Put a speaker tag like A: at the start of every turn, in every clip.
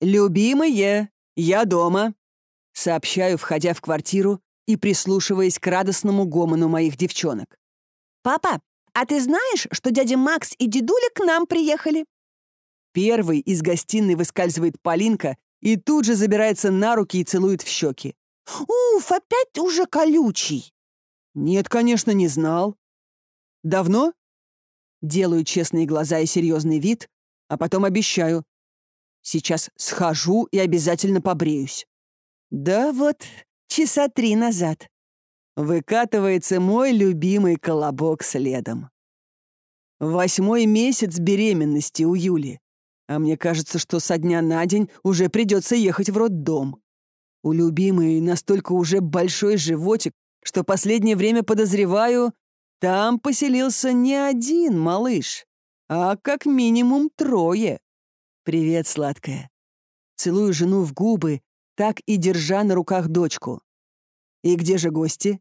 A: «Любимые, я дома», — сообщаю, входя в квартиру и прислушиваясь к радостному гомону моих девчонок.
B: «Папа, а ты знаешь, что дядя Макс и дедуля к нам приехали?»
A: Первый из гостиной выскальзывает Полинка и тут же забирается на руки и целует в щеки.
B: «Уф, опять уже колючий!»
A: «Нет, конечно, не знал». «Давно?» Делаю честные глаза и серьезный вид, а потом обещаю. Сейчас схожу и обязательно побреюсь.
B: Да вот, часа три назад.
A: Выкатывается мой любимый колобок следом. Восьмой месяц беременности у Юли. А мне кажется, что со дня на день уже придется ехать в роддом. У любимой настолько уже большой животик, что последнее время подозреваю, там поселился не один малыш, а как минимум трое. «Привет, сладкая». Целую жену в губы, так и держа на руках дочку. «И где же гости?»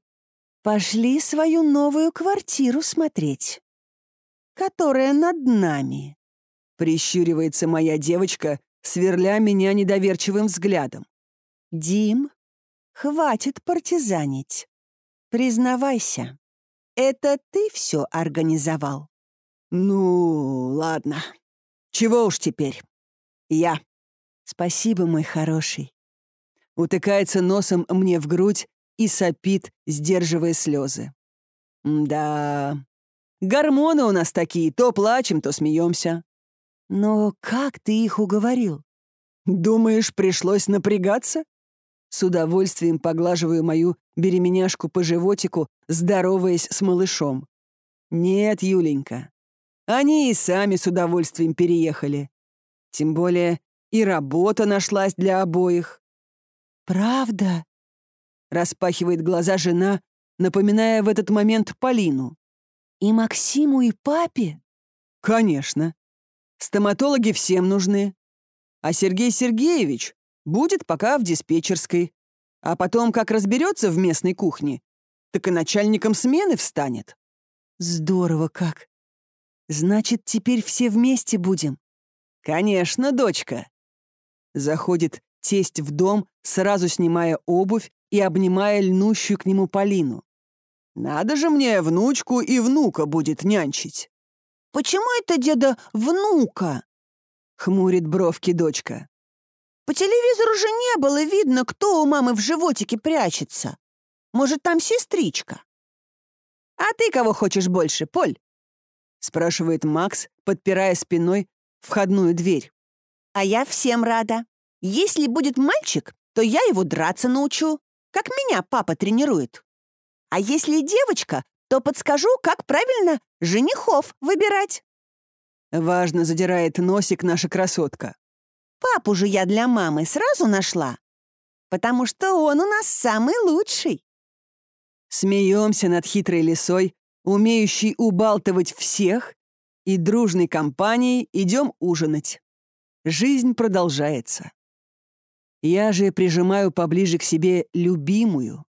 B: «Пошли свою новую квартиру смотреть, которая над нами», —
A: прищуривается моя девочка, сверля меня недоверчивым взглядом.
B: «Дим, хватит партизанить. Признавайся, это ты все организовал?»
A: «Ну, ладно. Чего уж теперь?» Я.
B: Спасибо, мой хороший.
A: Утыкается носом мне в грудь и сопит, сдерживая слезы. Да, гормоны у нас такие, то плачем, то смеемся.
B: Но как ты их уговорил?
A: Думаешь, пришлось напрягаться? С удовольствием поглаживаю мою беременяшку по животику, здороваясь с малышом. Нет, Юленька, они и сами с удовольствием переехали. Тем более и работа нашлась для обоих.
B: «Правда?»
A: — распахивает глаза жена, напоминая в этот момент Полину.
B: «И Максиму, и папе?»
A: «Конечно. Стоматологи всем нужны. А Сергей Сергеевич будет пока в диспетчерской. А потом, как разберется в местной кухне, так и начальником смены встанет».
B: «Здорово как! Значит, теперь все вместе будем?»
A: «Конечно, дочка!» Заходит тесть в дом, сразу снимая обувь и обнимая льнущую к нему Полину. «Надо же мне внучку и внука будет нянчить!»
B: «Почему это деда внука?»
A: — хмурит бровки дочка.
B: «По телевизору же не было видно, кто у мамы в животике прячется. Может, там сестричка?»
A: «А ты кого хочешь больше, Поль?» — спрашивает Макс, подпирая спиной входную дверь.
B: «А я всем рада. Если будет мальчик, то я его драться научу, как меня папа тренирует. А если девочка, то подскажу, как правильно женихов выбирать».
A: Важно задирает носик наша красотка.
B: «Папу же я для мамы сразу нашла, потому что он у нас самый лучший».
A: Смеемся над хитрой лисой, умеющей убалтывать всех и дружной компанией идем ужинать. Жизнь продолжается. Я же прижимаю поближе к себе любимую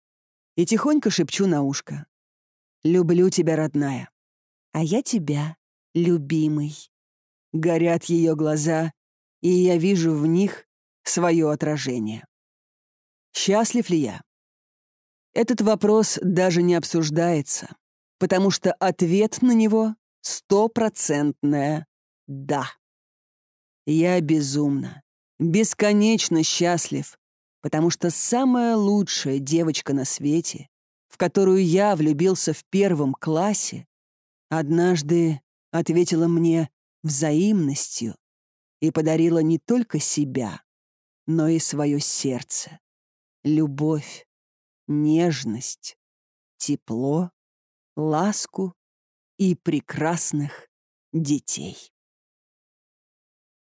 A: и тихонько шепчу на ушко. «Люблю тебя, родная».
B: «А я тебя, любимый».
A: Горят ее глаза, и я вижу в них свое отражение. Счастлив ли я? Этот вопрос даже не обсуждается, потому что ответ на него стопроцентное «да». Я безумно, бесконечно счастлив, потому что самая лучшая девочка на свете, в которую я влюбился в первом классе, однажды ответила мне взаимностью и подарила не только себя, но и свое сердце, любовь, нежность, тепло, ласку и прекрасных детей.